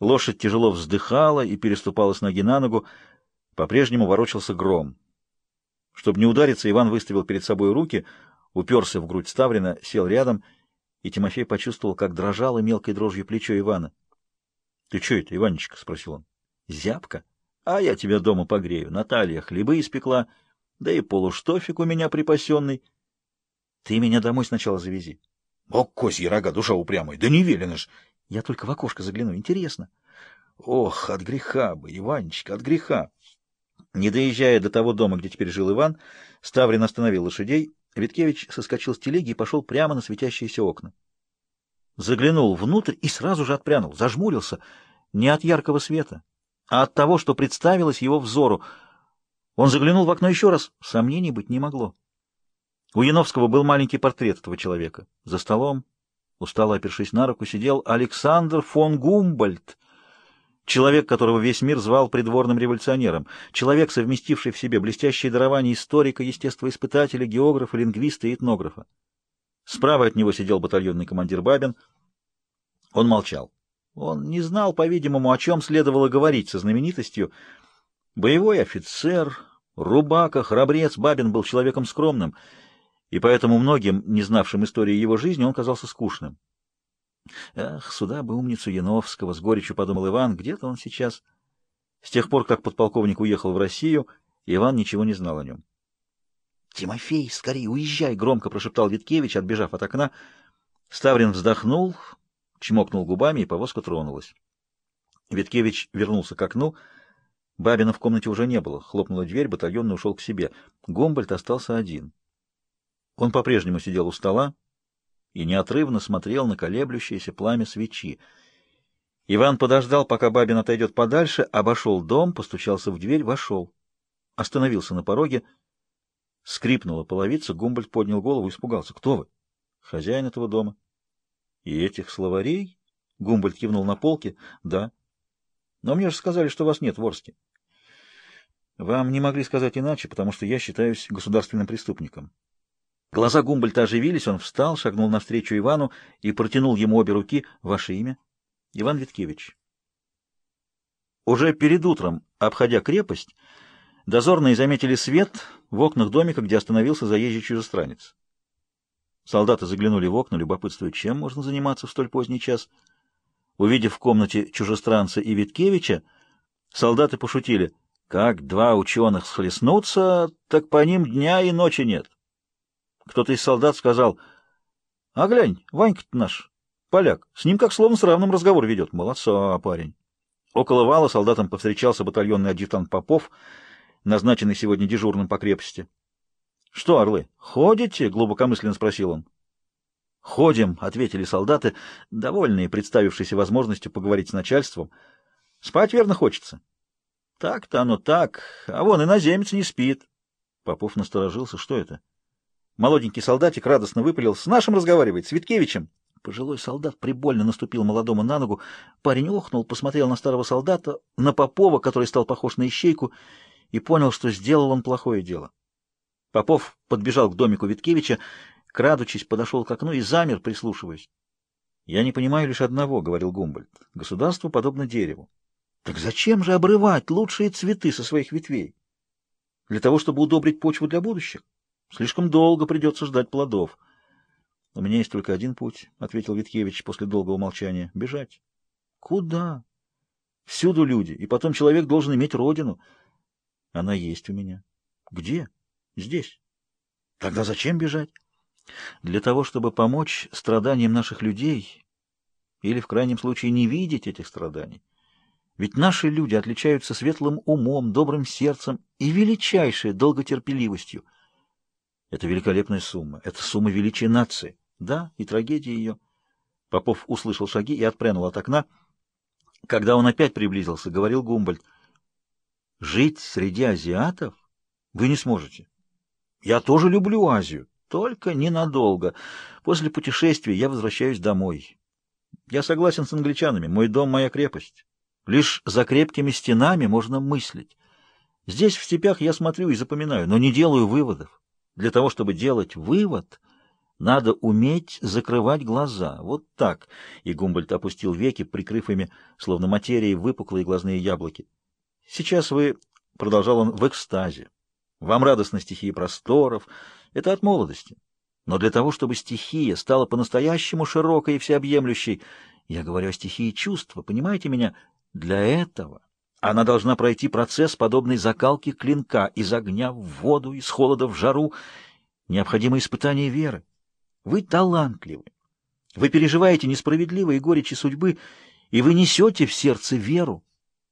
Лошадь тяжело вздыхала и переступала с ноги на ногу. По-прежнему ворочался гром. Чтобы не удариться, Иван выставил перед собой руки, уперся в грудь Ставрина, сел рядом, и Тимофей почувствовал, как дрожало мелкой дрожью плечо Ивана. — Ты что это, Иванечка? — спросил он. — Зябка. — А я тебя дома погрею. Наталья хлебы испекла, да и полуштофик у меня припасенный. — Ты меня домой сначала завези. — О, козья рога, душа упрямая, да не велено ж! Я только в окошко загляну. Интересно. Ох, от греха бы, Иванечка, от греха. Не доезжая до того дома, где теперь жил Иван, Ставрин остановил лошадей. Виткевич соскочил с телеги и пошел прямо на светящиеся окна. Заглянул внутрь и сразу же отпрянул, зажмурился. Не от яркого света, а от того, что представилось его взору. Он заглянул в окно еще раз. Сомнений быть не могло. У Яновского был маленький портрет этого человека. За столом, Устало опершись на руку, сидел Александр фон Гумбольд, человек, которого весь мир звал придворным революционером, человек, совместивший в себе блестящие дарования историка, естествоиспытателя, географа, лингвиста и этнографа. Справа от него сидел батальонный командир Бабин. Он молчал. Он не знал, по-видимому, о чем следовало говорить со знаменитостью. Боевой офицер, рубака, храбрец Бабин был человеком скромным — и поэтому многим, не знавшим истории его жизни, он казался скучным. Эх, сюда бы умницу Яновского, с горечью подумал Иван, где-то он сейчас. С тех пор, как подполковник уехал в Россию, Иван ничего не знал о нем. «Тимофей, скорее уезжай!» — громко прошептал Виткевич, отбежав от окна. Ставрин вздохнул, чмокнул губами, и повозка тронулась. Виткевич вернулся к окну. Бабина в комнате уже не было. Хлопнула дверь, батальонный ушел к себе. Гомбольд остался один. Он по-прежнему сидел у стола и неотрывно смотрел на колеблющееся пламя свечи. Иван подождал, пока Бабин отойдет подальше, обошел дом, постучался в дверь, вошел. Остановился на пороге. Скрипнула половица, Гумбольд поднял голову, и испугался. «Кто вы?» «Хозяин этого дома». «И этих словарей?» Гумбольд кивнул на полке. «Да». «Но мне же сказали, что вас нет в Орске». «Вам не могли сказать иначе, потому что я считаюсь государственным преступником». Глаза Гумбольта оживились, он встал, шагнул навстречу Ивану и протянул ему обе руки. «Ваше имя?» «Иван Виткевич». Уже перед утром, обходя крепость, дозорные заметили свет в окнах домика, где остановился заезжий чужестранец. Солдаты заглянули в окна, любопытствуя, чем можно заниматься в столь поздний час. Увидев в комнате чужестранца и Виткевича, солдаты пошутили, как два ученых схлестнутся, так по ним дня и ночи нет. Кто-то из солдат сказал, «А глянь, Ванька-то наш, поляк, с ним как словно с равным разговор ведет. Молодца, парень». Около вала солдатам повстречался батальонный адъютант Попов, назначенный сегодня дежурным по крепости. — Что, орлы, ходите? — глубокомысленно спросил он. — Ходим, — ответили солдаты, довольные представившейся возможностью поговорить с начальством. — Спать верно хочется. — Так-то оно так, а вон иноземец не спит. Попов насторожился. Что это? — Молоденький солдатик радостно выпалил. «С нашим разговаривает, с Виткевичем!» Пожилой солдат прибольно наступил молодому на ногу. Парень охнул, посмотрел на старого солдата, на Попова, который стал похож на ищейку, и понял, что сделал он плохое дело. Попов подбежал к домику Виткевича, крадучись, подошел к окну и замер, прислушиваясь. «Я не понимаю лишь одного», — говорил Гумбольд. «Государство подобно дереву». «Так зачем же обрывать лучшие цветы со своих ветвей? Для того, чтобы удобрить почву для будущих?» Слишком долго придется ждать плодов. — У меня есть только один путь, — ответил Виткевич после долгого молчания. — Бежать. — Куда? — Всюду люди, и потом человек должен иметь родину. — Она есть у меня. — Где? — Здесь. — Тогда зачем бежать? — Для того, чтобы помочь страданиям наших людей, или, в крайнем случае, не видеть этих страданий. Ведь наши люди отличаются светлым умом, добрым сердцем и величайшей долготерпеливостью — это великолепная сумма. Это сумма величия нации. Да, и трагедия ее. Попов услышал шаги и отпрянул от окна. Когда он опять приблизился, говорил Гумбольд, «Жить среди азиатов вы не сможете. Я тоже люблю Азию, только ненадолго. После путешествия я возвращаюсь домой. Я согласен с англичанами. Мой дом — моя крепость. Лишь за крепкими стенами можно мыслить. Здесь, в степях, я смотрю и запоминаю, но не делаю выводов. Для того, чтобы делать вывод, надо уметь закрывать глаза. Вот так. И Гумбольд опустил веки, прикрыв ими, словно материей, выпуклые глазные яблоки. Сейчас вы, — продолжал он, — в экстазе. Вам радостны стихии просторов. Это от молодости. Но для того, чтобы стихия стала по-настоящему широкой и всеобъемлющей, я говорю о стихии чувства, понимаете меня, для этого она должна пройти процесс, подобный закалке клинка из огня в воду, из холода в жару. Необходимо испытание веры. Вы талантливы. Вы переживаете несправедливые горечи судьбы, и вы несете в сердце веру.